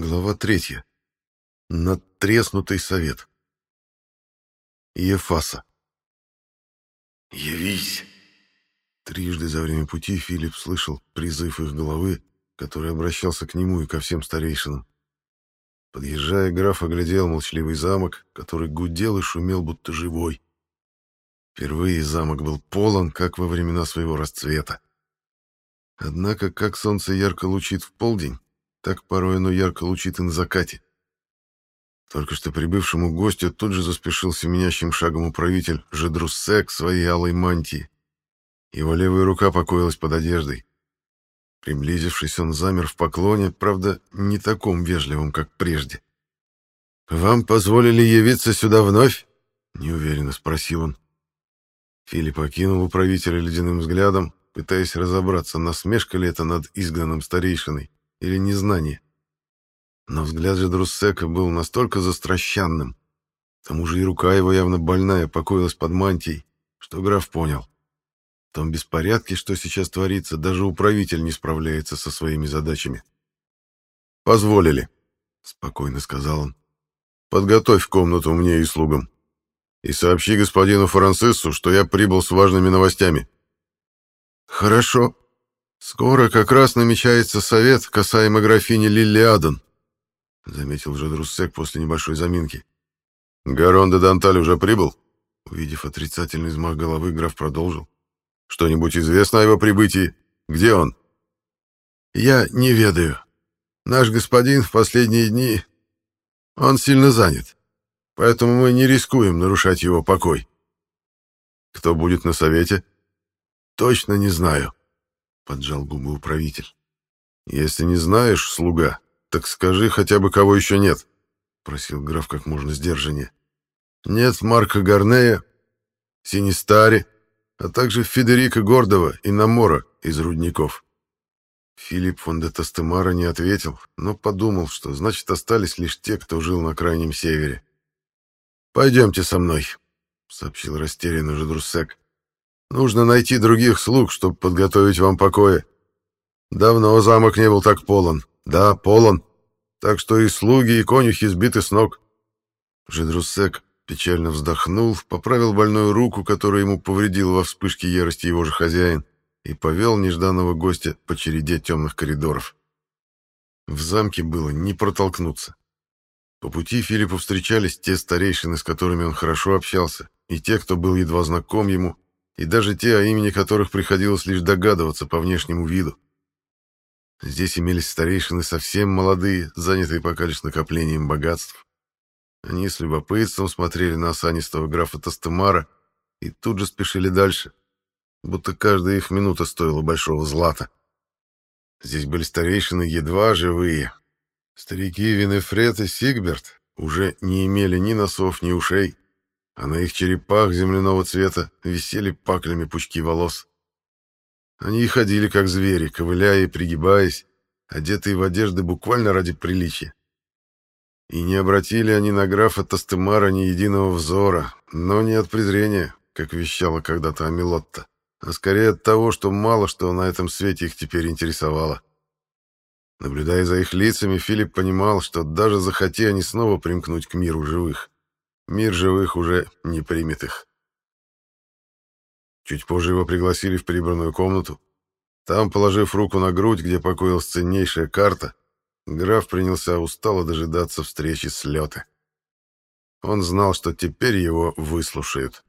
Глава третья. Надтреснутый совет. Ефаса. «Явись!» Трижды за время пути Филипп слышал призыв их головы, который обращался к нему и ко всем старейшинам. Подъезжая, граф оглядел молчаливый замок, который гудел и шумел, будто живой. Впервые замок был полон, как во времена своего расцвета. Однако, как солнце ярко лучит в полдень, так порой оно ярко лучит и на закате. Только что прибывшему гостю тут же заспешил семенящим шагом управитель Жедруссек своей алой мантии. Его левая рука покоилась под одеждой. Приблизившись, он замер в поклоне, правда, не таком вежливом, как прежде. «Вам позволили явиться сюда вновь?» — неуверенно спросил он. Филипп окинул управителя ледяным взглядом, пытаясь разобраться, насмешка ли это над изгнанным старейшиной или незнание. Но взгляд же Друссека был настолько застращанным, к тому же и рука его явно больная покоилась под мантией, что граф понял. В том беспорядке, что сейчас творится, даже управитель не справляется со своими задачами. «Позволили», — спокойно сказал он. «Подготовь комнату мне и слугам. И сообщи господину Францису, что я прибыл с важными новостями». «Хорошо. Скоро как раз намечается совет касаемо графини Лилиаден», — заметил же Друссек после небольшой заминки. «Гарон де Данталь уже прибыл?» Увидев отрицательный взмах головы, граф продолжил. «Что-нибудь известно о его прибытии? Где он?» «Я не ведаю. Наш господин в последние дни... Он сильно занят, поэтому мы не рискуем нарушать его покой». «Кто будет на совете?» «Точно не знаю», — поджал губы управитель. «Если не знаешь, слуга, «Так скажи хотя бы, кого еще нет», — просил граф как можно сдержаннее. «Нет Марка Гарнея, Синистари, а также Федерика Гордова и Намора из Рудников». Филипп фон де Тастемара не ответил, но подумал, что значит остались лишь те, кто жил на крайнем севере. «Пойдемте со мной», — сообщил растерянный Жедруссек. «Нужно найти других слуг, чтобы подготовить вам покоя. Давно замок не был так полон. Да, полон. Так что и слуги, и конюхи сбиты с ног. Жидрусек печально вздохнул, поправил больную руку, которую ему повредил во вспышке ярости его же хозяин, и повел нежданного гостя по череде темных коридоров. В замке было не протолкнуться. По пути Филиппу встречались те старейшины, с которыми он хорошо общался, и те, кто был едва знаком ему, и даже те, о имени которых приходилось лишь догадываться по внешнему виду. Здесь имелись старейшины совсем молодые, занятые пока лишь накоплением богатств. Они с любопытством смотрели на осанистого графа Тастемара и тут же спешили дальше, будто каждая их минута стоила большого злата. Здесь были старейшины едва живые. Старики Винефред и Сигберт уже не имели ни носов, ни ушей, а на их черепах земляного цвета висели паклями пучки волос. Они ходили, как звери, ковыляя и пригибаясь, одетые в одежды буквально ради приличия. И не обратили они на графа Тастемара ни единого взора, но не от презрения, как вещала когда-то Амилотта, а скорее от того, что мало что на этом свете их теперь интересовало. Наблюдая за их лицами, Филипп понимал, что даже захоти они снова примкнуть к миру живых, мир живых уже не примет их. Чуть позже его пригласили в прибранную комнату. Там, положив руку на грудь, где покоилась ценнейшая карта, граф принялся устало дожидаться встречи с Лёте. Он знал, что теперь его выслушают.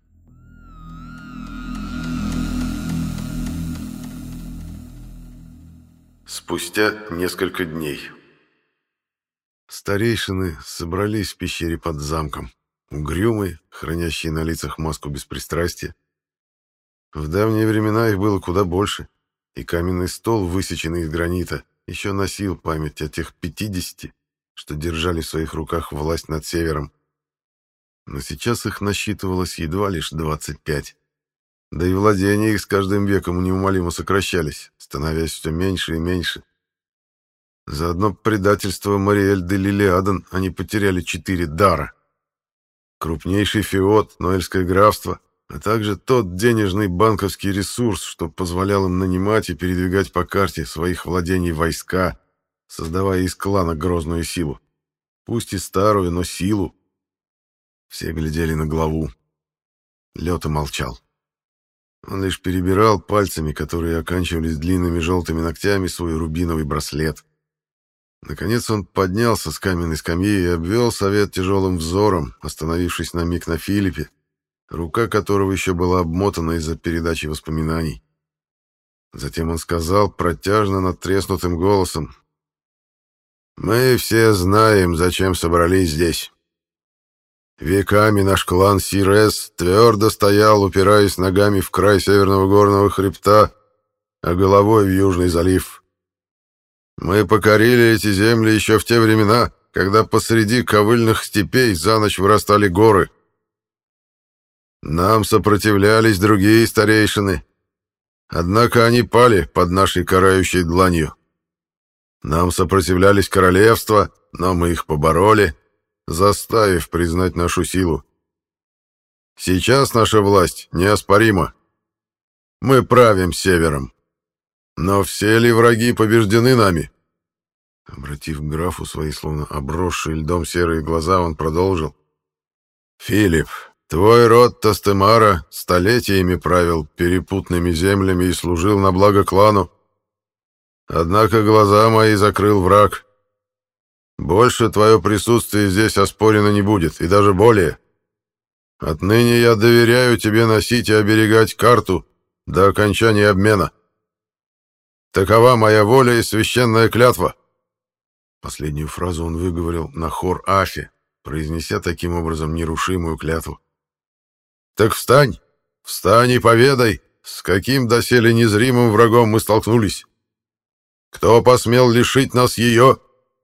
Спустя несколько дней Старейшины собрались в пещере под замком, угрюмые, хранящие на лицах маску беспристрастия, в давние времена их было куда больше, и каменный стол, высеченный из гранита, еще носил память о тех пятидесяти, что держали в своих руках власть над севером. Но сейчас их насчитывалось едва лишь двадцать пять. Да и владения их с каждым веком неумолимо сокращались, становясь все меньше и меньше. За одно предательство Мариэль де Лилиадан они потеряли четыре дара. Крупнейший феод, Ноэльское графство, а также тот денежный банковский ресурс, что позволял им нанимать и передвигать по карте своих владений войска, создавая из клана грозную силу. Пусть и старую, но силу. Все глядели на главу. Лёта молчал. Он лишь перебирал пальцами, которые оканчивались длинными желтыми ногтями, свой рубиновый браслет. Наконец он поднялся с каменной скамьи и обвел совет тяжелым взором, остановившись на миг на Филиппе, рука которого еще была обмотана из-за передачи воспоминаний. Затем он сказал протяжно надтреснутым голосом, «Мы все знаем, зачем собрались здесь. Веками наш клан Сирес твердо стоял, упираясь ногами в край северного горного хребта, а головой в Южный залив. Мы покорили эти земли еще в те времена, когда посреди ковыльных степей за ночь вырастали горы. Нам сопротивлялись другие старейшины, однако они пали под нашей карающей дланью. Нам сопротивлялись королевства, но мы их побороли, заставив признать нашу силу. Сейчас наша власть неоспорима. Мы правим севером. Но все ли враги побеждены нами? Обратив графу свои словно обросшие льдом серые глаза, он продолжил. «Филипп, твой род Тастемара столетиями правил перепутными землями и служил на благо клану. Однако глаза мои закрыл враг, больше твое присутствие здесь оспорено не будет, и даже более. Отныне я доверяю тебе носить и оберегать карту до окончания обмена. Такова моя воля и священная клятва. Последнюю фразу он выговорил на хор Афи, произнеся таким образом нерушимую клятву. Так встань, встань и поведай, с каким доселе незримым врагом мы столкнулись. Кто посмел лишить нас ее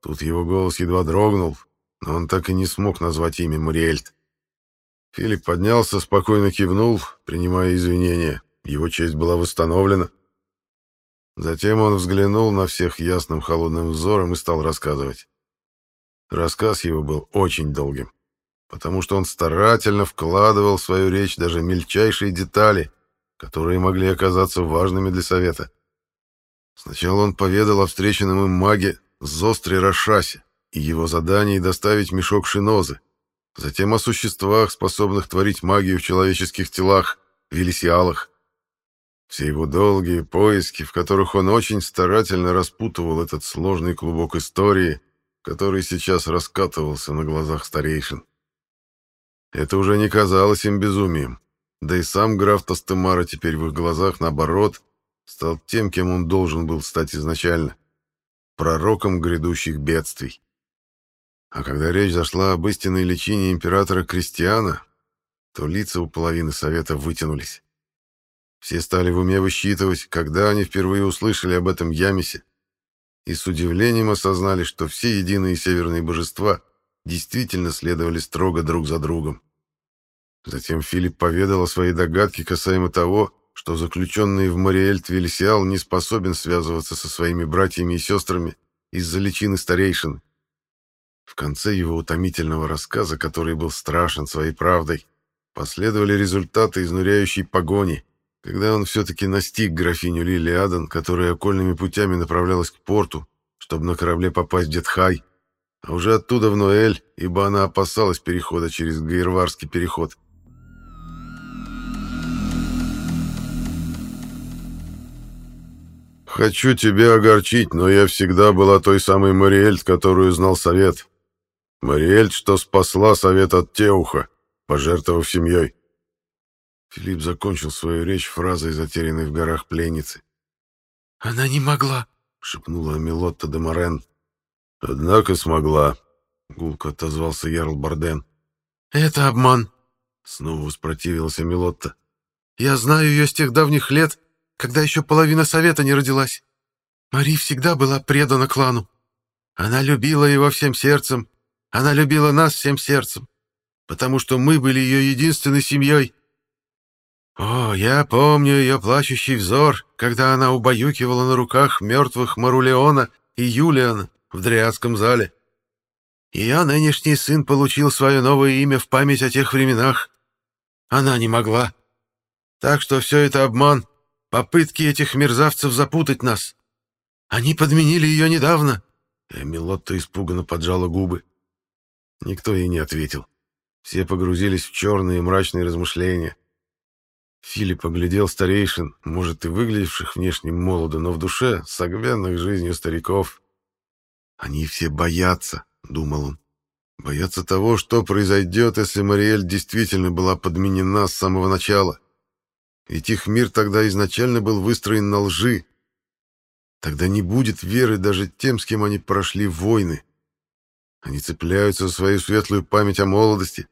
Тут его голос едва дрогнул, но он так и не смог назвать имя Мариэльт. Филипп поднялся, спокойно кивнул, принимая извинения. Его честь была восстановлена. Затем он взглянул на всех ясным холодным взором и стал рассказывать. Рассказ его был очень долгим, потому что он старательно вкладывал в свою речь даже мельчайшие детали, которые могли оказаться важными для совета. Сначала он поведал о встреченном им маге Зостре Рашасе и его задании доставить мешок шинозы, затем о существах, способных творить магию в человеческих телах, велисиалах. Все его долгие поиски, в которых он очень старательно распутывал этот сложный клубок истории, который сейчас раскатывался на глазах старейшин. Это уже не казалось им безумием, да и сам граф Тастемара теперь в их глазах, наоборот, стал тем, кем он должен был стать изначально пророком грядущих бедствий. А когда речь зашла об истинной личине императора Кристиана, то лица у половины совета вытянулись. Все стали в уме высчитывать, когда они впервые услышали об этом Ямисе, и с удивлением осознали, что все единые северные божества действительно следовали строго друг за другом. Затем Филипп поведал о своей догадке касаемо того, что заключенный в Мариэль Твильсиал не способен связываться со своими братьями и сестрами из-за личины старейшин. В конце его утомительного рассказа, который был страшен своей правдой, последовали результаты изнуряющей погони, когда он все-таки настиг графиню Лили Адан, которая окольными путями направлялась к порту, чтобы на корабле попасть в Детхай, а уже оттуда в Ноэль, ибо она опасалась перехода через Гайрварский переход. «Хочу тебя огорчить, но я всегда была той самой Мариэльт, которую знал Совет. Мариэльт, что спасла Совет от Теуха, пожертвовав семьей». Филипп закончил свою речь фразой, затерянной в горах пленницы. «Она не могла», — шепнула Мелотта де Морен. «Однако смогла», — гулко отозвался Ярл Барден. «Это обман», — снова воспротивился Мелотта. «Я знаю ее с тех давних лет, когда еще половина совета не родилась. Мари всегда была предана клану. Она любила его всем сердцем, она любила нас всем сердцем, потому что мы были ее единственной семьей. О, я помню ее плачущий взор, когда она убаюкивала на руках мертвых Марулеона и Юлиана в Дриадском зале. Ее нынешний сын получил свое новое имя в память о тех временах. Она не могла. Так что все это обман, Попытки этих мерзавцев запутать нас. Они подменили ее недавно. Эмилотта испуганно поджала губы. Никто ей не ответил. Все погрузились в черные мрачные размышления. Филипп оглядел старейшин, может, и выглядевших внешне молодо, но в душе согбенных жизнью стариков. «Они все боятся», — думал он. «Боятся того, что произойдет, если Мариэль действительно была подменена с самого начала. Ведь их мир тогда изначально был выстроен на лжи. Тогда не будет веры даже тем, с кем они прошли войны. Они цепляются за свою светлую память о молодости,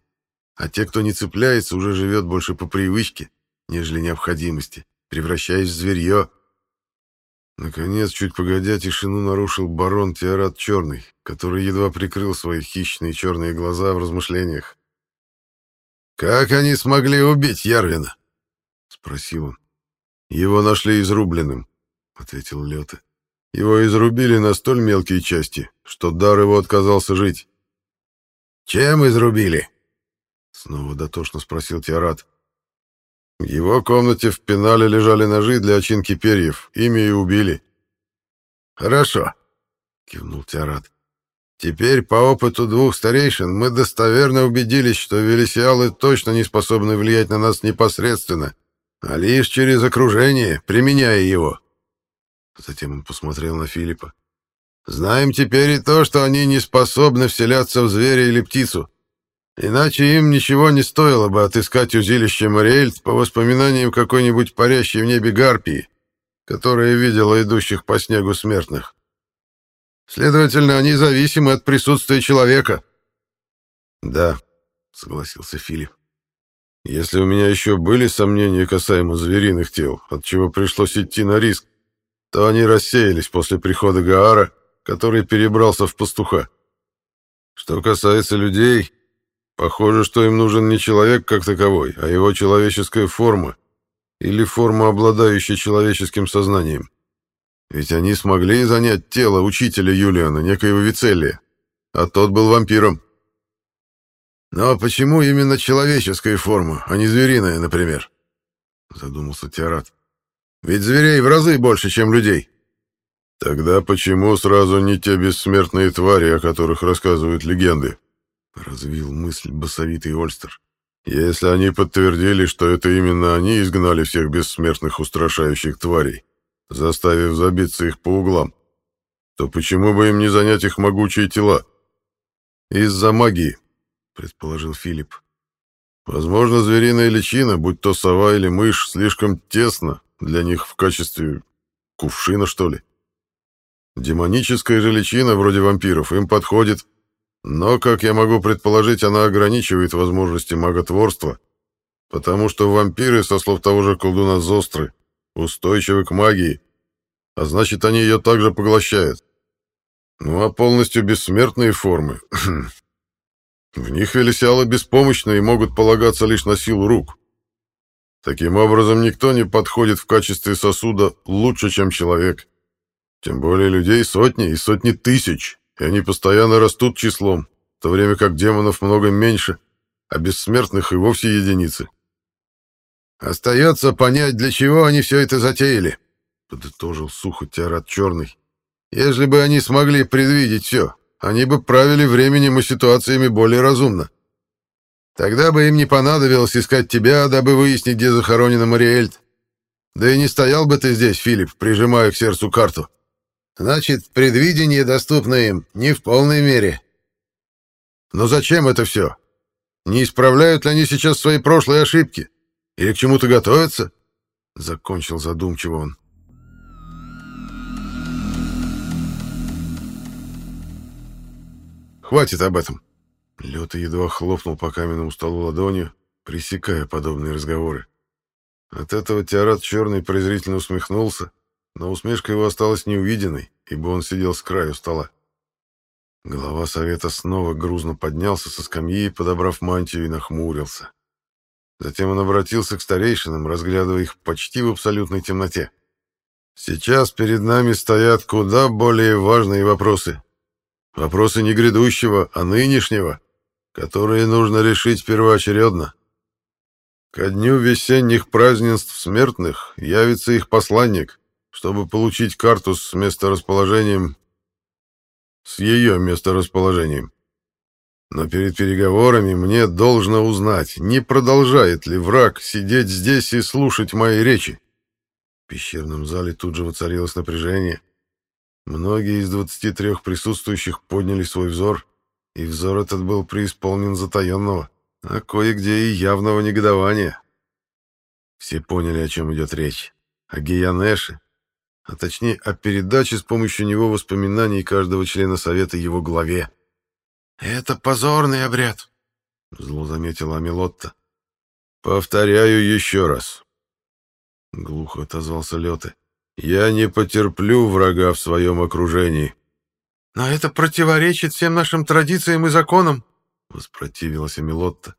а те, кто не цепляется, уже живет больше по привычке, нежели необходимости, превращаясь в зверье. Наконец, чуть погодя, тишину нарушил барон Теорат Черный, который едва прикрыл свои хищные черные глаза в размышлениях. «Как они смогли убить Ярвина?» — спросил он. «Его нашли изрубленным», — ответил Лёта. «Его изрубили на столь мелкие части, что дар его отказался жить». «Чем изрубили?» — снова дотошно спросил Теорат. В его комнате в пенале лежали ножи для очинки перьев. Ими и убили. «Хорошо», — кивнул Теорат. «Теперь, по опыту двух старейшин, мы достоверно убедились, что велисиалы точно не способны влиять на нас непосредственно, а лишь через окружение, применяя его». Затем он посмотрел на Филиппа. «Знаем теперь и то, что они не способны вселяться в зверя или птицу. Иначе им ничего не стоило бы отыскать узилище Мариэльт по воспоминаниям какой-нибудь парящей в небе гарпии, которая видела идущих по снегу смертных. Следовательно, они зависимы от присутствия человека. Да, согласился Филипп. Если у меня еще были сомнения касаемо звериных тел, от чего пришлось идти на риск, то они рассеялись после прихода Гаара, который перебрался в пастуха. Что касается людей, Похоже, что им нужен не человек как таковой, а его человеческая форма или форма, обладающая человеческим сознанием. Ведь они смогли занять тело учителя Юлиана, некоего Вицелия, а тот был вампиром. Но почему именно человеческая форма, а не звериная, например? Задумался Теорат. Ведь зверей в разы больше, чем людей. Тогда почему сразу не те бессмертные твари, о которых рассказывают легенды? — развил мысль басовитый Ольстер. «Если они подтвердили, что это именно они изгнали всех бессмертных устрашающих тварей, заставив забиться их по углам, то почему бы им не занять их могучие тела? Из-за магии, предположил Филипп. Возможно, звериная личина, будь то сова или мышь, слишком тесно для них в качестве кувшина, что ли. Демоническая же личина, вроде вампиров, им подходит, но, как я могу предположить, она ограничивает возможности маготворства, потому что вампиры, со слов того же колдуна Зостры, устойчивы к магии, а значит, они ее также поглощают. Ну а полностью бессмертные формы... В них велесиалы беспомощны и могут полагаться лишь на силу рук. Таким образом, никто не подходит в качестве сосуда лучше, чем человек. Тем более людей сотни и сотни тысяч и они постоянно растут числом, в то время как демонов много меньше, а бессмертных и вовсе единицы. «Остается понять, для чего они все это затеяли», — подытожил сухо Теорат Черный. «Если бы они смогли предвидеть все, они бы правили временем и ситуациями более разумно. Тогда бы им не понадобилось искать тебя, дабы выяснить, где захоронена Мариэльт. Да и не стоял бы ты здесь, Филипп, прижимая к сердцу карту». Значит, предвидение доступно им не в полной мере. Но зачем это все? Не исправляют ли они сейчас свои прошлые ошибки? Или к чему-то готовятся? Закончил задумчиво он. Хватит об этом. Лёта едва хлопнул по каменному столу ладонью, пресекая подобные разговоры. От этого Теорат Черный презрительно усмехнулся, но усмешка его осталась неувиденной, ибо он сидел с краю стола. Глава совета снова грузно поднялся со скамьи, подобрав мантию, и нахмурился. Затем он обратился к старейшинам, разглядывая их почти в абсолютной темноте. «Сейчас перед нами стоят куда более важные вопросы. Вопросы не грядущего, а нынешнего, которые нужно решить первоочередно. Ко дню весенних празднеств смертных явится их посланник, чтобы получить карту с месторасположением с ее месторасположением. Но перед переговорами мне должно узнать, не продолжает ли враг сидеть здесь и слушать мои речи. В пещерном зале тут же воцарилось напряжение. Многие из 23 присутствующих подняли свой взор, и взор этот был преисполнен затаенного, а кое-где и явного негодования. Все поняли, о чем идет речь. О Гиянеше, а точнее о передаче с помощью него воспоминаний каждого члена Совета его главе. «Это позорный обряд», — зло заметила Амилотта. «Повторяю еще раз». Глухо отозвался Лёте. «Я не потерплю врага в своем окружении». «Но это противоречит всем нашим традициям и законам», — воспротивилась Амилотта.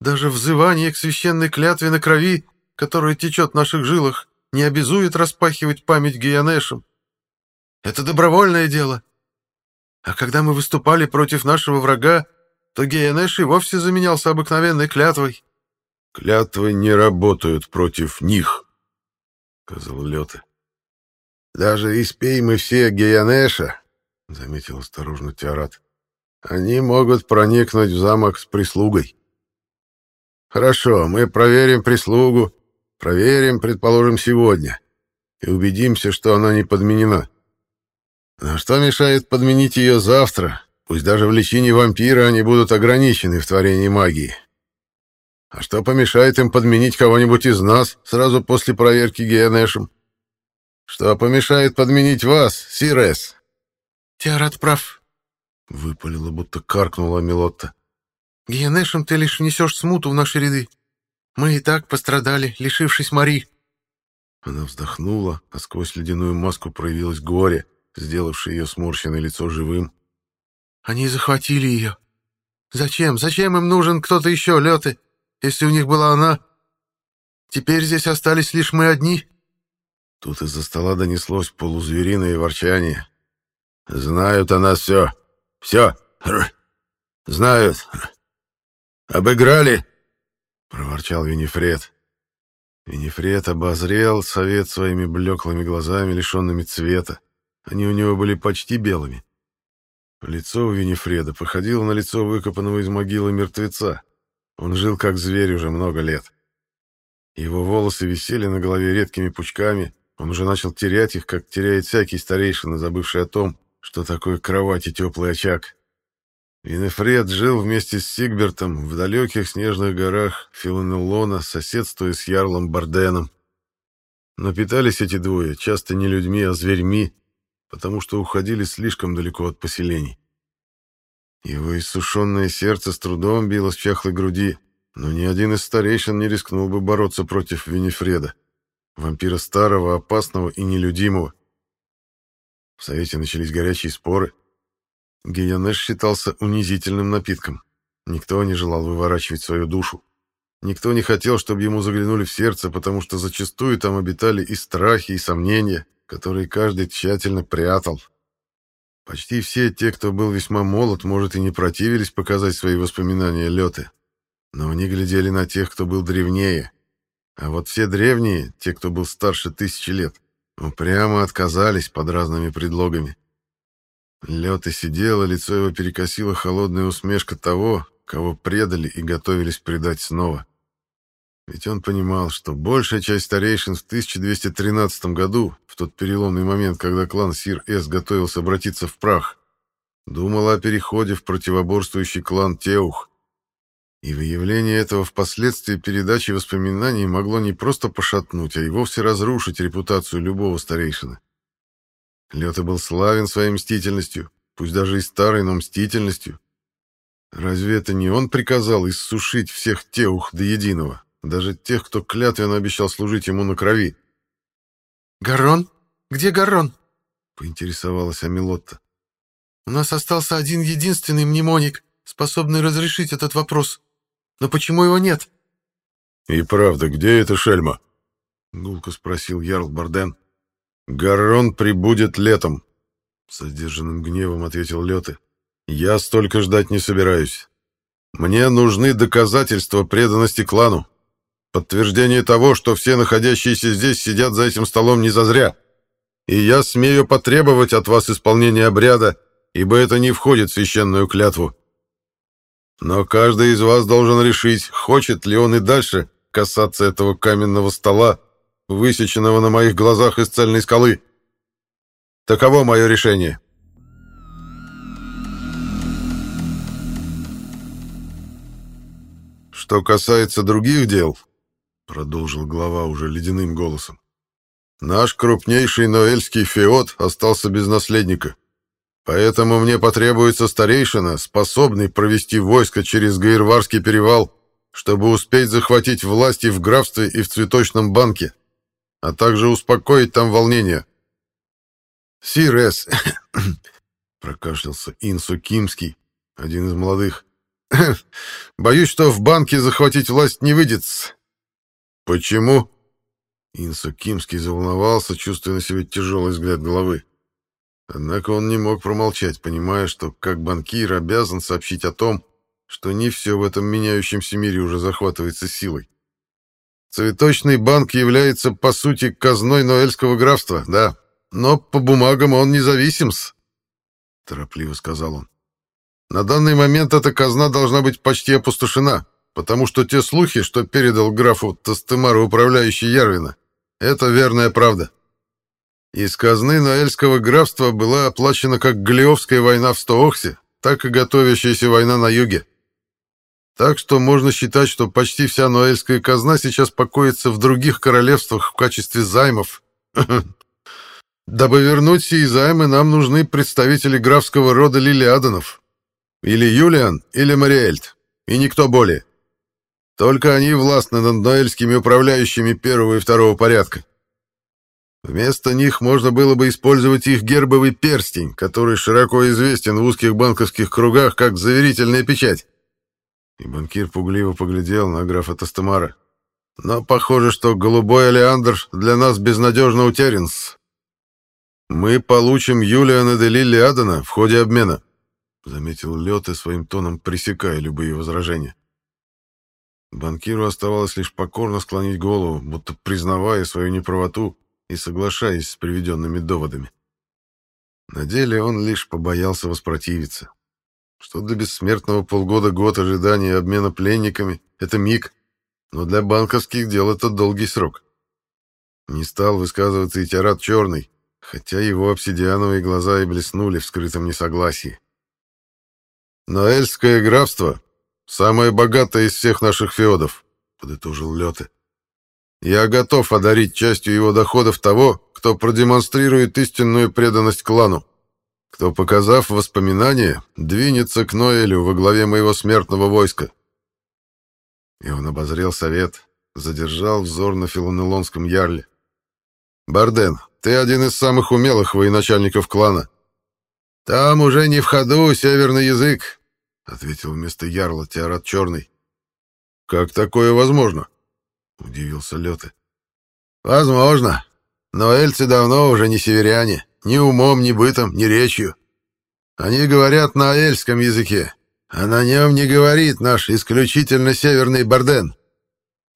«Даже взывание к священной клятве на крови, которая течет в наших жилах, не обязует распахивать память Гиянешем. Это добровольное дело. А когда мы выступали против нашего врага, то Гиянеш и вовсе заменялся обыкновенной клятвой. — Клятвы не работают против них, — сказал Лёте. — Даже испей мы все Гиянеша, — заметил осторожно Теорат, — они могут проникнуть в замок с прислугой. — Хорошо, мы проверим прислугу, проверим, предположим, сегодня, и убедимся, что она не подменена. Но что мешает подменить ее завтра? Пусть даже в лечении вампира они будут ограничены в творении магии. А что помешает им подменить кого-нибудь из нас сразу после проверки Геонешем? Что помешает подменить вас, Сирес? Теорат прав. Выпалила, будто каркнула Мелотта. Геонешем ты лишь несешь смуту в наши ряды. Мы и так пострадали, лишившись Мари. Она вздохнула, а сквозь ледяную маску проявилось горе, сделавший ее сморщенное лицо живым. «Они захватили ее. Зачем? Зачем им нужен кто-то еще, Леты, если у них была она? Теперь здесь остались лишь мы одни». Тут из-за стола донеслось полузвериное ворчание. «Знают о нас все. Все. Знают. Обыграли!» — проворчал Винифред. Винифред обозрел совет своими блеклыми глазами, лишенными цвета. Они у него были почти белыми. Лицо у Винифреда походило на лицо выкопанного из могилы мертвеца. Он жил как зверь уже много лет. Его волосы висели на голове редкими пучками, он уже начал терять их, как теряет всякий старейшина, забывший о том, что такое кровать и теплый очаг. Винефред жил вместе с Сигбертом в далеких снежных горах Филонеллона, соседствуя с Ярлом Барденом. Но питались эти двое часто не людьми, а зверьми, потому что уходили слишком далеко от поселений. Его иссушенное сердце с трудом билось в чахлой груди, но ни один из старейшин не рискнул бы бороться против Винифреда, вампира старого, опасного и нелюдимого. В Совете начались горячие споры. Гиянеш считался унизительным напитком. Никто не желал выворачивать свою душу. Никто не хотел, чтобы ему заглянули в сердце, потому что зачастую там обитали и страхи, и сомнения, которые каждый тщательно прятал. Почти все те, кто был весьма молод, может, и не противились показать свои воспоминания Лёты, но они глядели на тех, кто был древнее. А вот все древние, те, кто был старше тысячи лет, упрямо отказались под разными предлогами. Лёта сидела, лицо его перекосило холодная усмешка того, кого предали и готовились предать снова. Ведь он понимал, что большая часть старейшин в 1213 году, в тот переломный момент, когда клан Сир-Эс готовился обратиться в прах, думал о переходе в противоборствующий клан Теух. И выявление этого впоследствии передачи воспоминаний могло не просто пошатнуть, а и вовсе разрушить репутацию любого старейшины. Лёта был славен своей мстительностью, пусть даже и старой, но мстительностью. Разве это не он приказал иссушить всех Теух до единого? Даже тех, кто клятвенно обещал служить ему на крови. «Гарон? Где Гарон?» — поинтересовалась Амилотта. «У нас остался один единственный мнемоник, способный разрешить этот вопрос. Но почему его нет?» «И правда, где эта шельма?» — гулко спросил Ярл Барден. «Гарон прибудет летом», — с сдержанным гневом ответил Лёты. «Я столько ждать не собираюсь. Мне нужны доказательства преданности клану. Подтверждение того, что все находящиеся здесь сидят за этим столом не зазря. И я смею потребовать от вас исполнения обряда, ибо это не входит в священную клятву. Но каждый из вас должен решить, хочет ли он и дальше касаться этого каменного стола, высеченного на моих глазах из цельной скалы. Таково мое решение. Что касается других дел, продолжил глава уже ледяным голосом, наш крупнейший ноэльский феод остался без наследника. Поэтому мне потребуется старейшина, способный провести войско через Гаирварский перевал, чтобы успеть захватить власти в графстве и в цветочном банке, а также успокоить там волнение. «Сирес!» — прокашлялся Инсу Кимский, один из молодых. «Боюсь, что в банке захватить власть не выйдет». «Почему?» Инсу Кимский заволновался, чувствуя на себе тяжелый взгляд головы. Однако он не мог промолчать, понимая, что как банкир обязан сообщить о том, что не все в этом меняющемся мире уже захватывается силой. Цветочный банк является, по сути, казной Ноэльского графства, да, но по бумагам он независим-с, — торопливо сказал он. На данный момент эта казна должна быть почти опустошена, потому что те слухи, что передал графу Тастемару управляющий Ярвина, это верная правда. Из казны Наэльского графства была оплачена как Глиовская война в Стоохсе, так и готовящаяся война на юге. Так что можно считать, что почти вся Ноэльская казна сейчас покоится в других королевствах в качестве займов. Дабы вернуть сии займы, нам нужны представители графского рода Лилиаданов. Или Юлиан, или Мариэльт. И никто более. Только они властны над ноэльскими управляющими первого и второго порядка. Вместо них можно было бы использовать их гербовый перстень, который широко известен в узких банковских кругах как заверительная печать. И банкир пугливо поглядел на графа Тастемара. Но похоже, что голубой Алеандр для нас безнадежно утерян. Мы получим Юлиана де Лилли Адена в ходе обмена, заметил Лёте своим тоном пресекая любые возражения. Банкиру оставалось лишь покорно склонить голову, будто признавая свою неправоту и соглашаясь с приведенными доводами. На деле он лишь побоялся воспротивиться что для бессмертного полгода-год ожидания и обмена пленниками — это миг, но для банковских дел это долгий срок. Не стал высказываться и Тират Черный, хотя его обсидиановые глаза и блеснули в скрытом несогласии. «Ноэльское графство — самое богатое из всех наших феодов», — подытожил Лёте. «Я готов одарить частью его доходов того, кто продемонстрирует истинную преданность клану кто, показав воспоминания, двинется к Ноэлю во главе моего смертного войска. И он обозрел совет, задержал взор на филонелонском ярле. «Барден, ты один из самых умелых военачальников клана». «Там уже не в ходу северный язык», — ответил вместо ярла Теорат Черный. «Как такое возможно?» — удивился Лёты. «Возможно. Но эльцы давно уже не северяне. Ни умом, ни бытом, ни речью. Они говорят на эльском языке, а на нем не говорит наш исключительно северный Барден.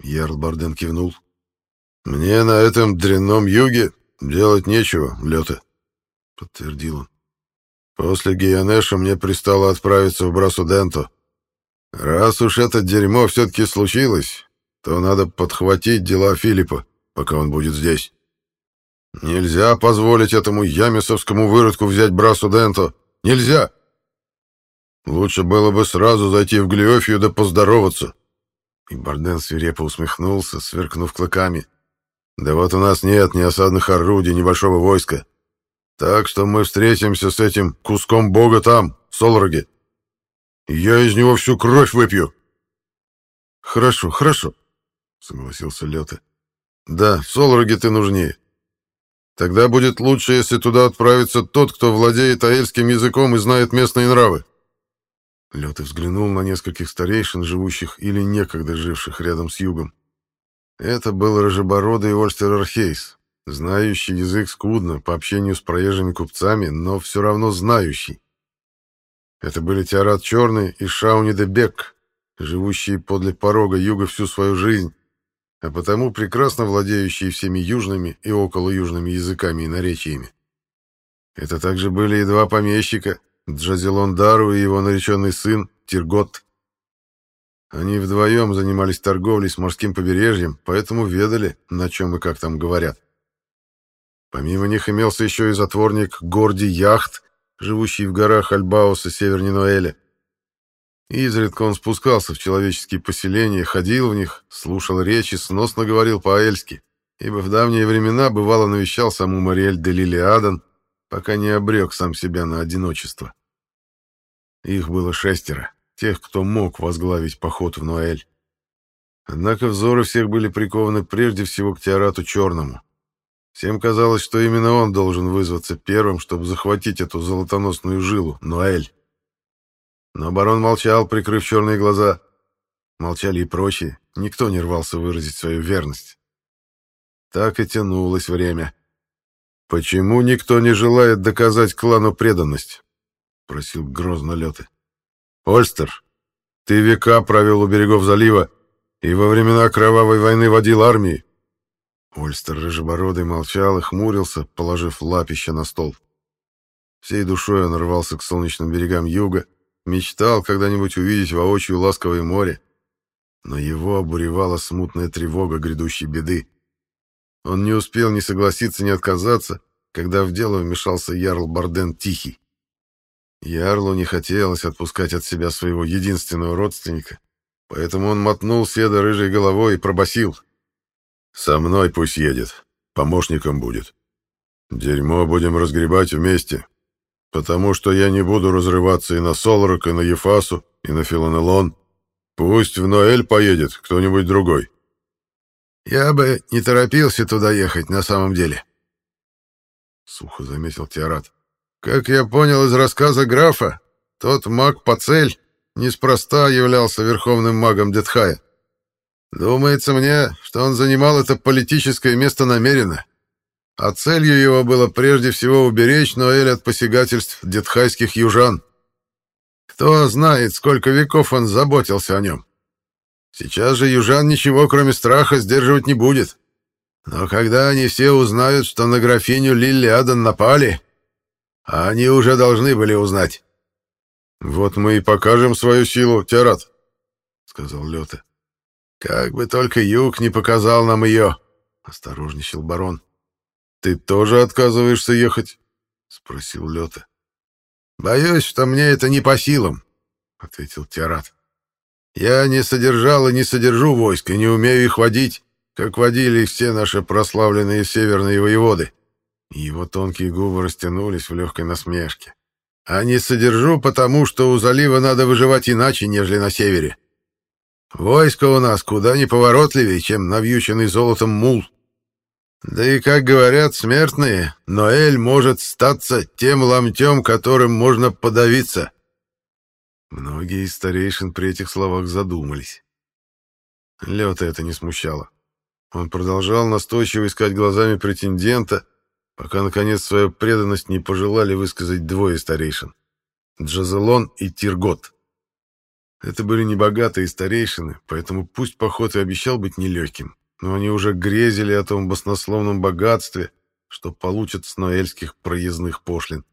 Ярл Барден кивнул. «Мне на этом дрянном юге делать нечего, Лёта», — подтвердил он. «После Гианеша мне пристало отправиться в Брасуденто. Раз уж это дерьмо все-таки случилось, то надо подхватить дела Филиппа, пока он будет здесь». Нельзя позволить этому ямисовскому выродку взять Брасу Денто. Нельзя. Лучше было бы сразу зайти в Глиофию да поздороваться. И Барден свирепо усмехнулся, сверкнув клыками. Да вот у нас нет ни осадных орудий, ни большого войска. Так что мы встретимся с этим куском бога там, в Солроге. Я из него всю кровь выпью. Хорошо, хорошо, согласился Лёта. Да, в Солроге ты нужнее. Тогда будет лучше, если туда отправится тот, кто владеет аэльским языком и знает местные нравы. Лёты взглянул на нескольких старейшин, живущих или некогда живших рядом с югом. Это был рыжебородый Ольстер Архейс, знающий язык скудно по общению с проезжими купцами, но все равно знающий. Это были Теорат Черный и Шауни де Бек, живущие подле порога юга всю свою жизнь, а потому прекрасно владеющие всеми южными и околоюжными языками и наречиями. Это также были и два помещика, Джазилон Дару и его нареченный сын Тиргот. Они вдвоем занимались торговлей с морским побережьем, поэтому ведали, на чем и как там говорят. Помимо них имелся еще и затворник Горди Яхт, живущий в горах Альбауса севернее Ноэля. Изредка он спускался в человеческие поселения, ходил в них, слушал речи, сносно говорил по-аэльски, ибо в давние времена бывало навещал саму Мариэль де Лилиадан, пока не обрек сам себя на одиночество. Их было шестеро, тех, кто мог возглавить поход в Ноэль. Однако взоры всех были прикованы прежде всего к Теорату Черному. Всем казалось, что именно он должен вызваться первым, чтобы захватить эту золотоносную жилу, Ноэль. Но барон молчал, прикрыв черные глаза. Молчали и прочие, никто не рвался выразить свою верность. Так и тянулось время. «Почему никто не желает доказать клану преданность?» — просил грозно Лёты. «Ольстер, ты века провел у берегов залива и во времена кровавой войны водил армии. Ольстер рыжебородый молчал и хмурился, положив лапище на стол. Всей душой он рвался к солнечным берегам юга, мечтал когда-нибудь увидеть воочию ласковое море, но его обуревала смутная тревога грядущей беды. Он не успел ни согласиться, ни отказаться, когда в дело вмешался Ярл Барден Тихий. Ярлу не хотелось отпускать от себя своего единственного родственника, поэтому он мотнул седа рыжей головой и пробасил: «Со мной пусть едет, помощником будет. Дерьмо будем разгребать вместе, потому что я не буду разрываться и на Солрак, и на Ефасу, и на Филонелон. Пусть в Ноэль поедет кто-нибудь другой». «Я бы не торопился туда ехать на самом деле», — сухо заметил Теорат. «Как я понял из рассказа графа, тот маг Пацель неспроста являлся верховным магом Детхая. Думается мне, что он занимал это политическое место намеренно, а целью его было прежде всего уберечь Ноэль от посягательств детхайских южан. Кто знает, сколько веков он заботился о нем. Сейчас же южан ничего, кроме страха, сдерживать не будет. Но когда они все узнают, что на графиню Лилли Адан напали, они уже должны были узнать. «Вот мы и покажем свою силу, Тярат», — сказал Лёта. «Как бы только юг не показал нам ее», — осторожничал барон. «Ты тоже отказываешься ехать?» — спросил Лёта. «Боюсь, что мне это не по силам», — ответил Тиарат. «Я не содержал и не содержу войск, и не умею их водить, как водили все наши прославленные северные воеводы». Его тонкие губы растянулись в легкой насмешке. «А не содержу, потому что у залива надо выживать иначе, нежели на севере. Войско у нас куда неповоротливее, чем навьюченный золотом мул. Да и, как говорят смертные, Ноэль может статься тем ломтем, которым можно подавиться. Многие из старейшин при этих словах задумались. Лёта это не смущало. Он продолжал настойчиво искать глазами претендента, пока, наконец, свою преданность не пожелали высказать двое старейшин — Джазелон и Тиргот. Это были небогатые старейшины, поэтому пусть поход и обещал быть нелегким, но они уже грезили о том баснословном богатстве, что получат с ноэльских проездных пошлин.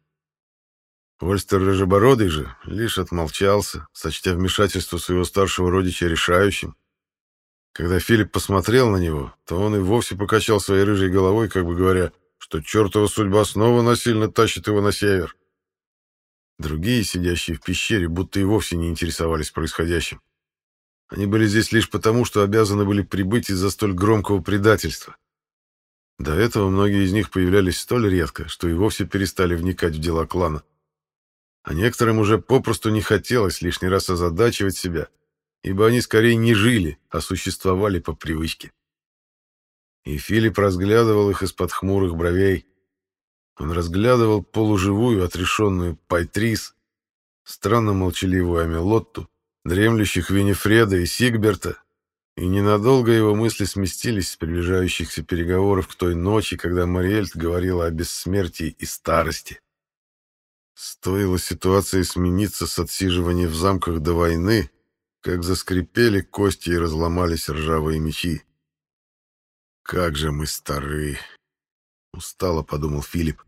Вольстер Рыжебородый же лишь отмолчался, сочтя вмешательство своего старшего родича решающим. Когда Филипп посмотрел на него, то он и вовсе покачал своей рыжей головой, как бы говоря, что чертова судьба снова насильно тащит его на север. Другие, сидящие в пещере, будто и вовсе не интересовались происходящим. Они были здесь лишь потому, что обязаны были прибыть из-за столь громкого предательства. До этого многие из них появлялись столь редко, что и вовсе перестали вникать в дела клана. А некоторым уже попросту не хотелось лишний раз озадачивать себя, ибо они скорее не жили, а существовали по привычке. И Филипп разглядывал их из-под хмурых бровей, он разглядывал полуживую, отрешенную Пайтрис, странно молчаливую Амелотту, дремлющих Винифреда и Сигберта, и ненадолго его мысли сместились с приближающихся переговоров к той ночи, когда Мариэльт говорила о бессмертии и старости. Стоило ситуации смениться с отсиживания в замках до войны, как заскрипели кости и разломались ржавые мечи. «Как же мы стары!» Устало подумал Филипп.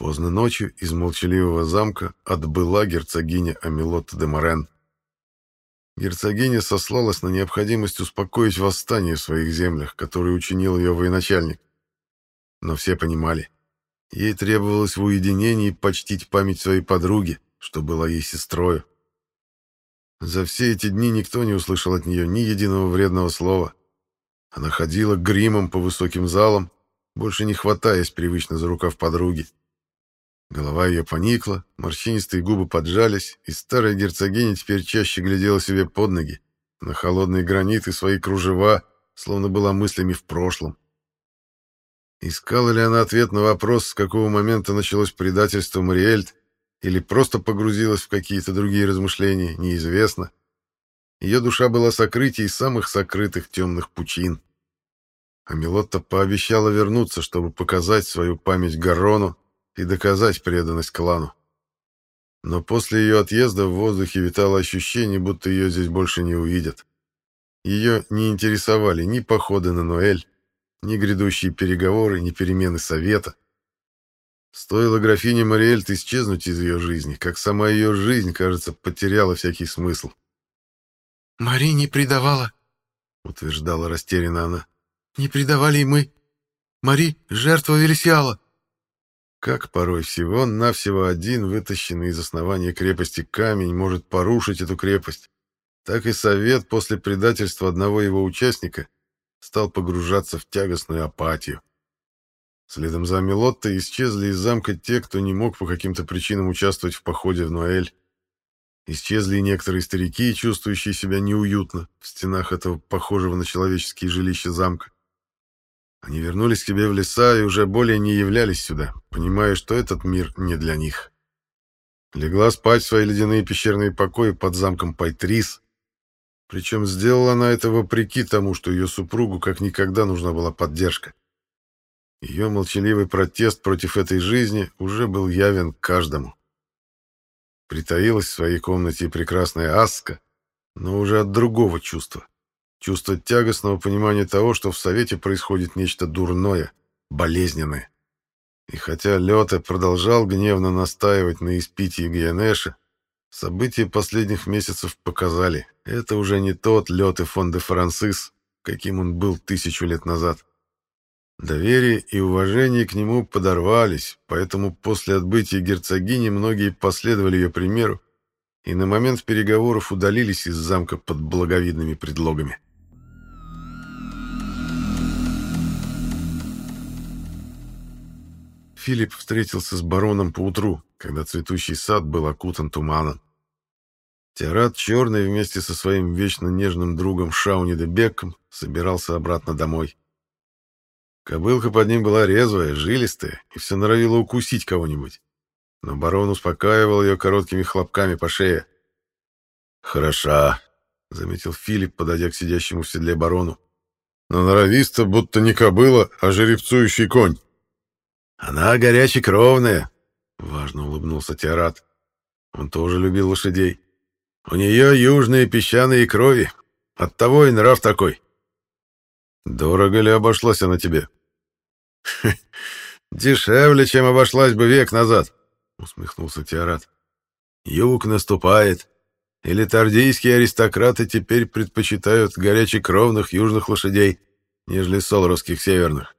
Поздно ночью из молчаливого замка отбыла герцогиня Амилотта де Морен. Герцогиня сослалась на необходимость успокоить восстание в своих землях, которое учинил ее военачальник. Но все понимали, ей требовалось в уединении почтить память своей подруги, что была ей сестрою. За все эти дни никто не услышал от нее ни единого вредного слова. Она ходила гримом по высоким залам, больше не хватаясь привычно за рукав подруги. Голова ее поникла, морщинистые губы поджались, и старая герцогиня теперь чаще глядела себе под ноги, на холодный гранит и свои кружева, словно была мыслями в прошлом. Искала ли она ответ на вопрос, с какого момента началось предательство Мариэльт, или просто погрузилась в какие-то другие размышления, неизвестно. Ее душа была сокрытие из самых сокрытых темных пучин. А Мелотта пообещала вернуться, чтобы показать свою память Гаррону и доказать преданность клану. Но после ее отъезда в воздухе витало ощущение, будто ее здесь больше не увидят. Ее не интересовали ни походы на Ноэль, ни грядущие переговоры, ни перемены совета. Стоило графине Мариэльт исчезнуть из ее жизни, как сама ее жизнь, кажется, потеряла всякий смысл. «Мари не предавала», — утверждала растерянно она. «Не предавали и мы. Мари — жертва Велисиала». Как порой всего-навсего один вытащенный из основания крепости камень может порушить эту крепость, так и совет после предательства одного его участника стал погружаться в тягостную апатию. Следом за Амилоттой исчезли из замка те, кто не мог по каким-то причинам участвовать в походе в Ноэль. Исчезли и некоторые старики, чувствующие себя неуютно в стенах этого похожего на человеческие жилища замка. Они вернулись к себе в леса и уже более не являлись сюда, понимая, что этот мир не для них. Легла спать в свои ледяные пещерные покои под замком Пайтрис, причем сделала она это вопреки тому, что ее супругу как никогда нужна была поддержка. Ее молчаливый протест против этой жизни уже был явен каждому. Притаилась в своей комнате прекрасная Аска, но уже от другого чувства. Чувство тягостного понимания того, что в Совете происходит нечто дурное, болезненное. И хотя Лёта продолжал гневно настаивать на испитии Гиенеша, события последних месяцев показали, это уже не тот Лёте фон де Франсис, каким он был тысячу лет назад. Доверие и уважение к нему подорвались, поэтому после отбытия герцогини многие последовали ее примеру и на момент переговоров удалились из замка под благовидными предлогами. Филипп встретился с бароном поутру, когда цветущий сад был окутан туманом. Тират Черный вместе со своим вечно нежным другом Шауни де Беком собирался обратно домой. Кобылка под ним была резвая, жилистая и все норовила укусить кого-нибудь. Но барон успокаивал ее короткими хлопками по шее. «Хороша», — заметил Филипп, подойдя к сидящему в седле барону. «Но норовисто, будто не кобыла, а жеребцующий конь». «Она горячекровная», — важно улыбнулся Теорат. Он тоже любил лошадей. «У нее южные песчаные крови, оттого и нрав такой». «Дорого ли обошлась она тебе?» «Дешевле, чем обошлась бы век назад», — усмехнулся Теорат. «Юг наступает, и литардийские аристократы теперь предпочитают горячекровных южных лошадей, нежели солоровских северных.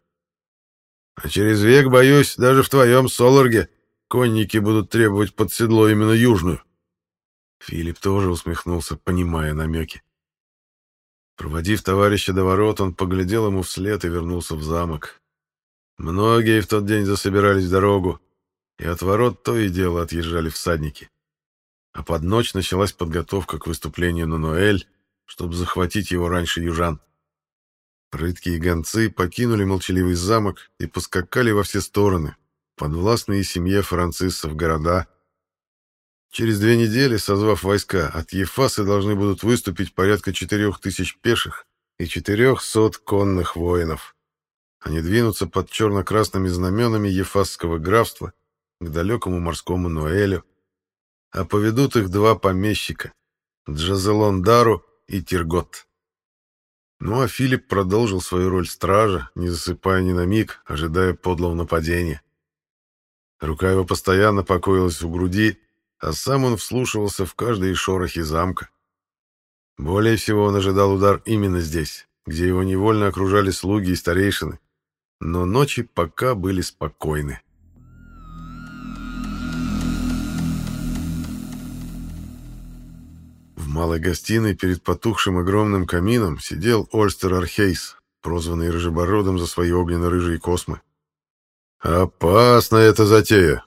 А через век, боюсь, даже в твоем Соларге конники будут требовать под седло именно южную». Филипп тоже усмехнулся, понимая намеки. Проводив товарища до ворот, он поглядел ему вслед и вернулся в замок. Многие в тот день засобирались в дорогу, и от ворот то и дело отъезжали всадники. А под ночь началась подготовка к выступлению на Ноэль, чтобы захватить его раньше южан. Прыткие гонцы покинули молчаливый замок и поскакали во все стороны, подвластные семье францисов города. Через две недели, созвав войска, от Ефасы должны будут выступить порядка четырех тысяч пеших и четырехсот конных воинов. Они двинутся под черно-красными знаменами Ефасского графства к далекому морскому Ноэлю, а поведут их два помещика — Джазелон Дару и Тиргот. Ну а Филипп продолжил свою роль стража, не засыпая ни на миг, ожидая подлого нападения. Рука его постоянно покоилась в груди, а сам он вслушивался в каждые шорохи замка. Более всего он ожидал удар именно здесь, где его невольно окружали слуги и старейшины. Но ночи пока были спокойны. Малой гостиной перед потухшим огромным камином сидел Ольстер Архейс, прозванный Рыжебородом за свои огненно-рыжие космы. «Опасная эта затея.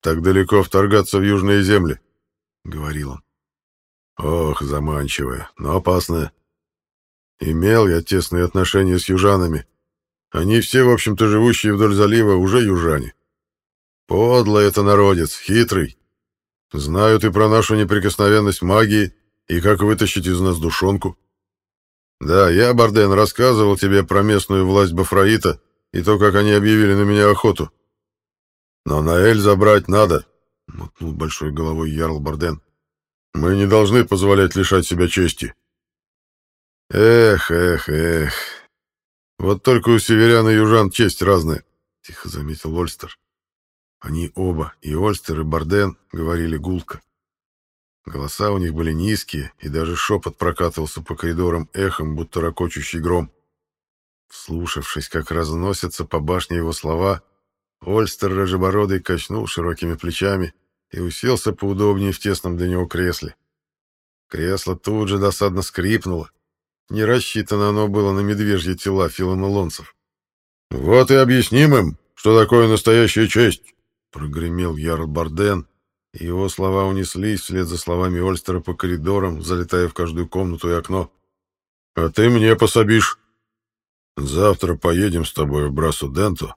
Так далеко вторгаться в южные земли», — говорил он. «Ох, заманчивая, но опасная. Имел я тесные отношения с южанами. Они все, в общем-то, живущие вдоль залива, уже южане. Подло это народец, хитрый. Знают и про нашу неприкосновенность магии, и как вытащить из нас душонку. Да, я, Барден, рассказывал тебе про местную власть Бафраита и то, как они объявили на меня охоту. Но Наэль забрать надо, — мотнул большой головой Ярл Барден. Мы не должны позволять лишать себя чести. Эх, эх, эх. Вот только у северян и южан честь разная, — тихо заметил Ольстер. Они оба, и Ольстер, и Барден, говорили гулко. Голоса у них были низкие, и даже шепот прокатывался по коридорам эхом, будто ракочущий гром. Вслушавшись, как разносятся по башне его слова, Ольстер рыжебородый качнул широкими плечами и уселся поудобнее в тесном для него кресле. Кресло тут же досадно скрипнуло. Не рассчитано оно было на медвежьи тела филонолонцев. «Вот и объясним им, что такое настоящая честь!» — прогремел Ярл Барден, его слова унеслись вслед за словами Ольстера по коридорам, залетая в каждую комнату и окно. «А ты мне пособишь. Завтра поедем с тобой в Брасу-Денто,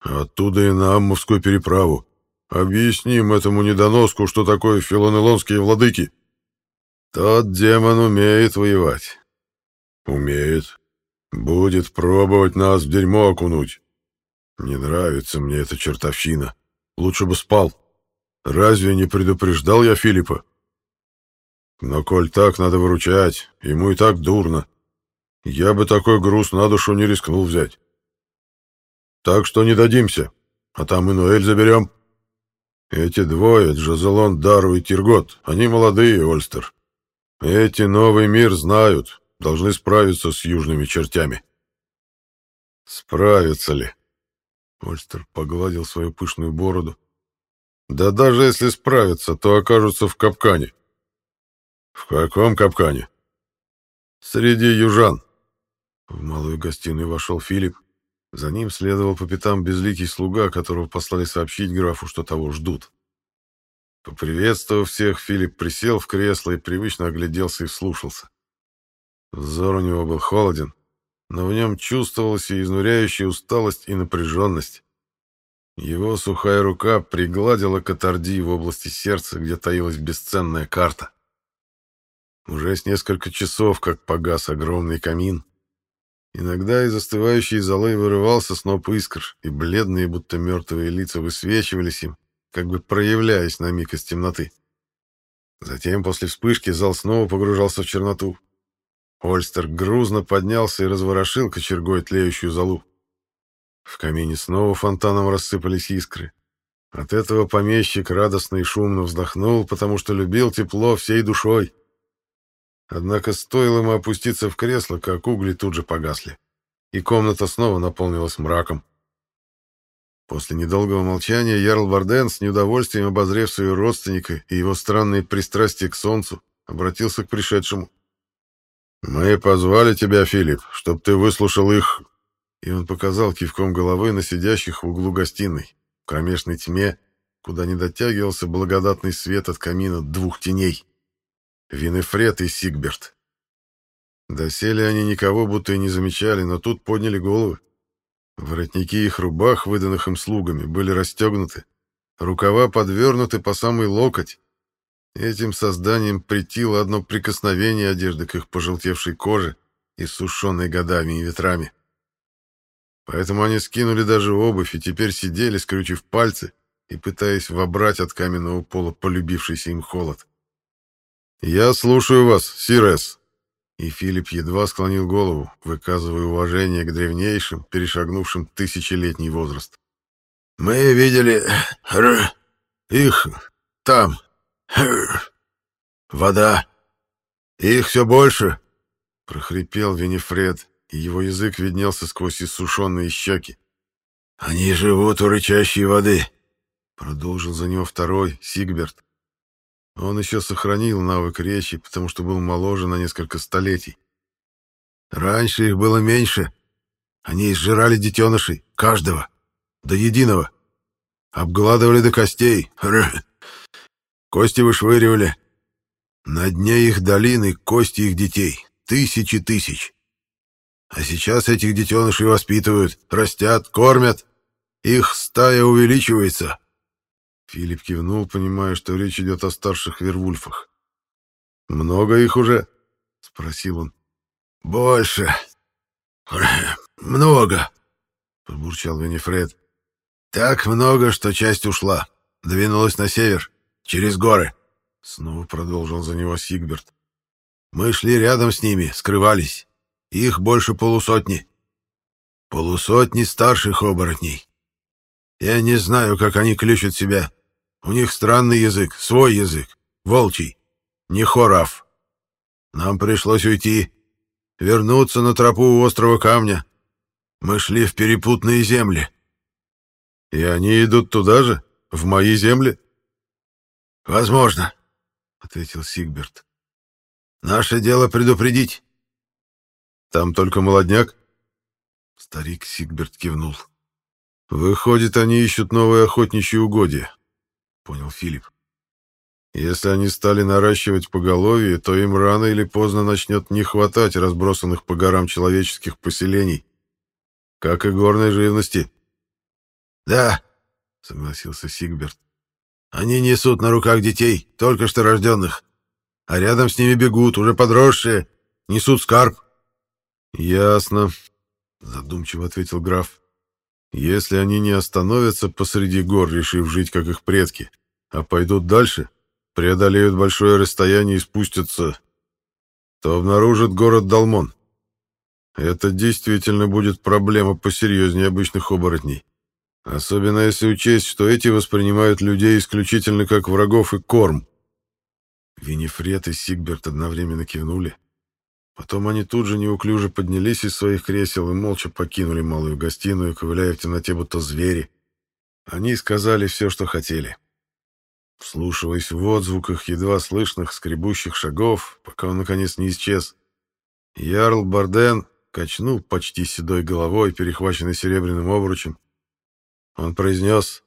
а оттуда и на Аммовскую переправу. Объясним этому недоноску, что такое филонелонские владыки. Тот демон умеет воевать. Умеет. Будет пробовать нас в дерьмо окунуть. Не нравится мне эта чертовщина. Лучше бы спал. Разве не предупреждал я Филиппа? Но коль так, надо выручать. Ему и так дурно. Я бы такой груз на душу не рискнул взять. Так что не дадимся. А там и Ноэль заберем. Эти двое, Джазелон, Дару и Тиргот, они молодые, Ольстер. Эти новый мир знают, должны справиться с южными чертями. Справятся ли? Ольстер погладил свою пышную бороду. Да даже если справятся, то окажутся в капкане. В каком капкане? Среди южан. В малую гостиную вошел Филипп. За ним следовал по пятам безликий слуга, которого послали сообщить графу, что того ждут. Поприветствовав всех, Филипп присел в кресло и привычно огляделся и вслушался. Взор у него был холоден, но в нем чувствовалась и изнуряющая усталость и напряженность. Его сухая рука пригладила катарди в области сердца, где таилась бесценная карта. Уже с несколько часов, как погас огромный камин, иногда из остывающей золы вырывался сноп искр, и бледные, будто мертвые лица высвечивались им, как бы проявляясь на миг из темноты. Затем, после вспышки, зал снова погружался в черноту. Ольстер грузно поднялся и разворошил кочергой тлеющую золу. В камине снова фонтаном рассыпались искры. От этого помещик радостно и шумно вздохнул, потому что любил тепло всей душой. Однако стоило ему опуститься в кресло, как угли тут же погасли, и комната снова наполнилась мраком. После недолгого молчания Ярл Варден, с неудовольствием обозрев своего родственника и его странные пристрастия к солнцу, обратился к пришедшему. «Мы позвали тебя, Филипп, чтобы ты выслушал их и он показал кивком головы на сидящих в углу гостиной, в кромешной тьме, куда не дотягивался благодатный свет от камина двух теней — Винефред и Сигберт. Доселе они никого будто и не замечали, но тут подняли головы. Воротники их рубах, выданных им слугами, были расстегнуты, рукава подвернуты по самый локоть. Этим созданием притило одно прикосновение одежды к их пожелтевшей коже, иссушенной годами и ветрами. Поэтому они скинули даже обувь и теперь сидели, скрючив пальцы и пытаясь вобрать от каменного пола полюбившийся им холод. «Я слушаю вас, Сирес!» И Филипп едва склонил голову, выказывая уважение к древнейшим, перешагнувшим тысячелетний возраст. Мы видели их там. Вода. Их все больше, — прохрипел Винифред, его язык виднелся сквозь иссушенные щеки. «Они живут у рычащей воды», — продолжил за него второй, Сигберт. Он еще сохранил навык речи, потому что был моложе на несколько столетий. «Раньше их было меньше. Они изжирали детенышей, каждого, до единого. Обгладывали до костей, кости вышвыривали. На дне их долины кости их детей, тысячи тысяч. А сейчас этих детенышей воспитывают, растят, кормят. Их стая увеличивается. Филипп кивнул, понимая, что речь идет о старших вервульфах. «Много их уже?» — спросил он. «Больше. Много», — пробурчал Винифред. «Так много, что часть ушла. Двинулась на север, через горы». Снова продолжил за него Сигберт. «Мы шли рядом с ними, скрывались. Их больше полусотни. Полусотни старших оборотней. Я не знаю, как они ключат себя. У них странный язык, свой язык, волчий, не хорав. Нам пришлось уйти, вернуться на тропу у острова Камня. Мы шли в перепутные земли. И они идут туда же, в мои земли? Возможно, — ответил Сигберт. Наше дело предупредить. Там только молодняк? Старик Сигберт кивнул. Выходит, они ищут новые охотничьи угодья, понял Филипп. Если они стали наращивать поголовье, то им рано или поздно начнет не хватать разбросанных по горам человеческих поселений, как и горной живности. Да, согласился Сигберт. Они несут на руках детей, только что рожденных, а рядом с ними бегут, уже подросшие, несут скарб. «Ясно», — задумчиво ответил граф. «Если они не остановятся посреди гор, решив жить, как их предки, а пойдут дальше, преодолеют большое расстояние и спустятся, то обнаружат город Далмон. Это действительно будет проблема посерьезнее обычных оборотней. Особенно если учесть, что эти воспринимают людей исключительно как врагов и корм». Винифред и Сигберт одновременно кивнули. Потом они тут же неуклюже поднялись из своих кресел и молча покинули малую гостиную, ковыляя в темноте будто звери. Они сказали все, что хотели. Вслушиваясь в отзвуках едва слышных скребущих шагов, пока он наконец не исчез, Ярл Барден качнул почти седой головой, перехваченной серебряным обручем. Он произнес,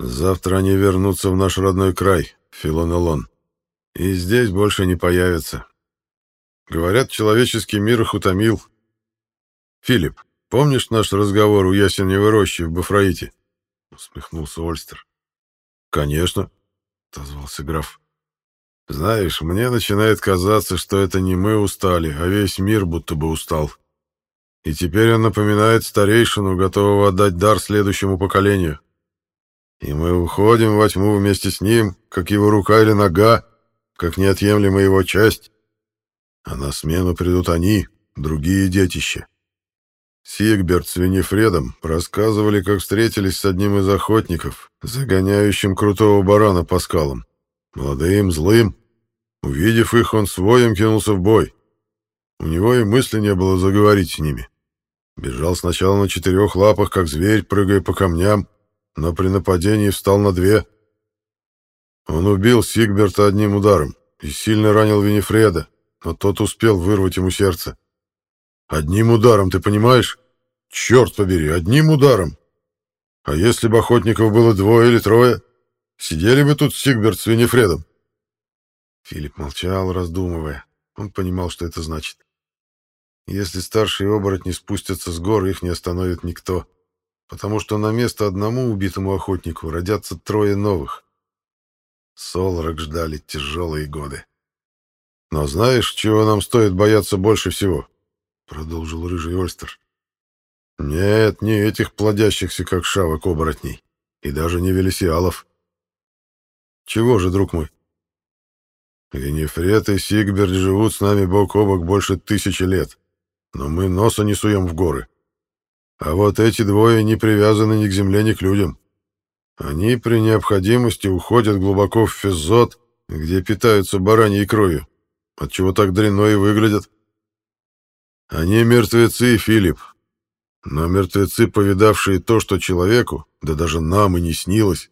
«Завтра они вернутся в наш родной край, Филонелон, и здесь больше не появятся. Говорят, человеческий мир их утомил. Филипп, помнишь наш разговор у Ясеневой рощи в Бафраите? Усмехнулся Ольстер. Конечно, отозвался граф. Знаешь, мне начинает казаться, что это не мы устали, а весь мир будто бы устал. И теперь он напоминает старейшину, готового отдать дар следующему поколению. И мы уходим во тьму вместе с ним, как его рука или нога, как неотъемлемая его часть. А на смену придут они, другие детища. Сигберт с Винифредом рассказывали, как встретились с одним из охотников, загоняющим крутого барана по скалам. Молодым, злым. Увидев их, он своим кинулся в бой. У него и мысли не было заговорить с ними. Бежал сначала на четырех лапах, как зверь, прыгая по камням, но при нападении встал на две. Он убил Сигберта одним ударом и сильно ранил Винифреда, но тот успел вырвать ему сердце. Одним ударом, ты понимаешь? Черт побери, одним ударом. А если бы охотников было двое или трое, сидели бы тут Сигберт с Винифредом? Филипп молчал, раздумывая. Он понимал, что это значит. Если старшие оборотни спустятся с гор, их не остановит никто, потому что на место одному убитому охотнику родятся трое новых. Солрак ждали тяжелые годы. «Но знаешь, чего нам стоит бояться больше всего?» — продолжил рыжий Ольстер. «Нет, не этих плодящихся, как шавок, оборотней, и даже не велесиалов. Чего же, друг мой? Венефрет и Сигберт живут с нами бок о бок больше тысячи лет, но мы носа не суем в горы. А вот эти двое не привязаны ни к земле, ни к людям, Они при необходимости уходят глубоко в физот, где питаются бараньей кровью, отчего так дрянно и выглядят. Они мертвецы, Филипп. Но мертвецы, повидавшие то, что человеку, да даже нам и не снилось.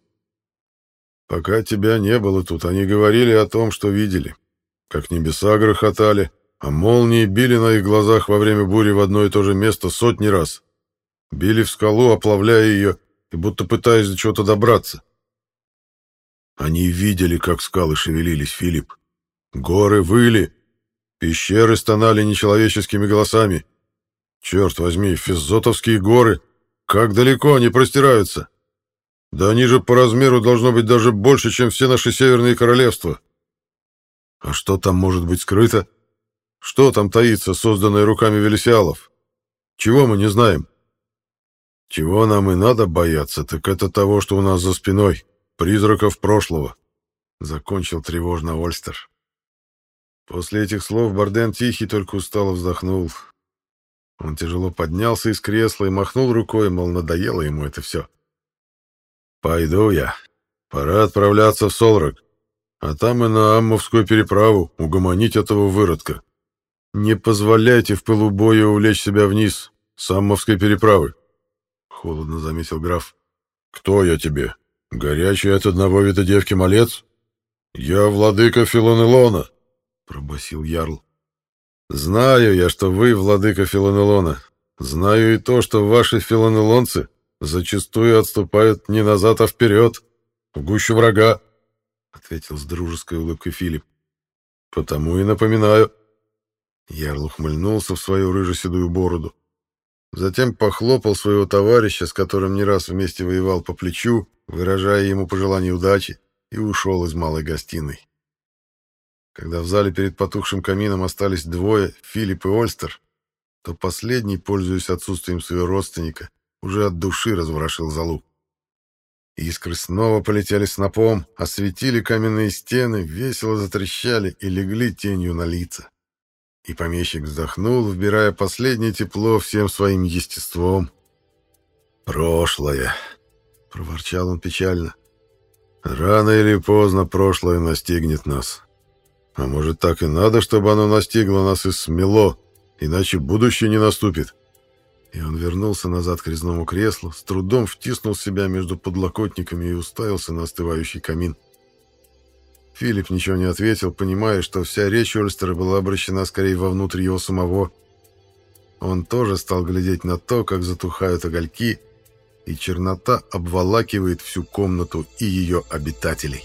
Пока тебя не было тут, они говорили о том, что видели. Как небеса грохотали, а молнии били на их глазах во время бури в одно и то же место сотни раз. Били в скалу, оплавляя ее, и будто пытаясь до чего-то добраться. Они видели, как скалы шевелились, Филипп. Горы выли, пещеры стонали нечеловеческими голосами. Черт возьми, физзотовские горы, как далеко они простираются. Да они же по размеру должно быть даже больше, чем все наши северные королевства. А что там может быть скрыто? Что там таится, созданное руками Велесиалов? Чего мы не знаем? Чего нам и надо бояться, так это того, что у нас за спиной. Призраков прошлого. Закончил тревожно Ольстер. После этих слов Барден Тихий только устало вздохнул. Он тяжело поднялся из кресла и махнул рукой, мол, надоело ему это все. «Пойду я. Пора отправляться в Солрак, а там и на Аммовскую переправу угомонить этого выродка. Не позволяйте в пылу боя увлечь себя вниз с Аммовской переправы холодно заметил граф. Кто я тебе? Горячий от одного вида девки малец? Я владыка Филонелона, пробасил ярл. Знаю я, что вы владыка Филонелона. Знаю и то, что ваши филонелонцы зачастую отступают не назад, а вперед, в гущу врага, ответил с дружеской улыбкой Филипп. Потому и напоминаю. Ярл ухмыльнулся в свою рыжеседую бороду. Затем похлопал своего товарища, с которым не раз вместе воевал по плечу, выражая ему пожелание удачи, и ушел из малой гостиной. Когда в зале перед потухшим камином остались двое, Филипп и Ольстер, то последний, пользуясь отсутствием своего родственника, уже от души разворошил залу. Искры снова полетели снопом, осветили каменные стены, весело затрещали и легли тенью на лица. И помещик вздохнул, вбирая последнее тепло всем своим естеством. «Прошлое!» — проворчал он печально. «Рано или поздно прошлое настигнет нас. А может, так и надо, чтобы оно настигло нас и смело, иначе будущее не наступит». И он вернулся назад к резному креслу, с трудом втиснул себя между подлокотниками и уставился на остывающий камин. Филипп ничего не ответил, понимая, что вся речь Ольстера была обращена скорее вовнутрь его самого. Он тоже стал глядеть на то, как затухают огоньки, и чернота обволакивает всю комнату и ее обитателей.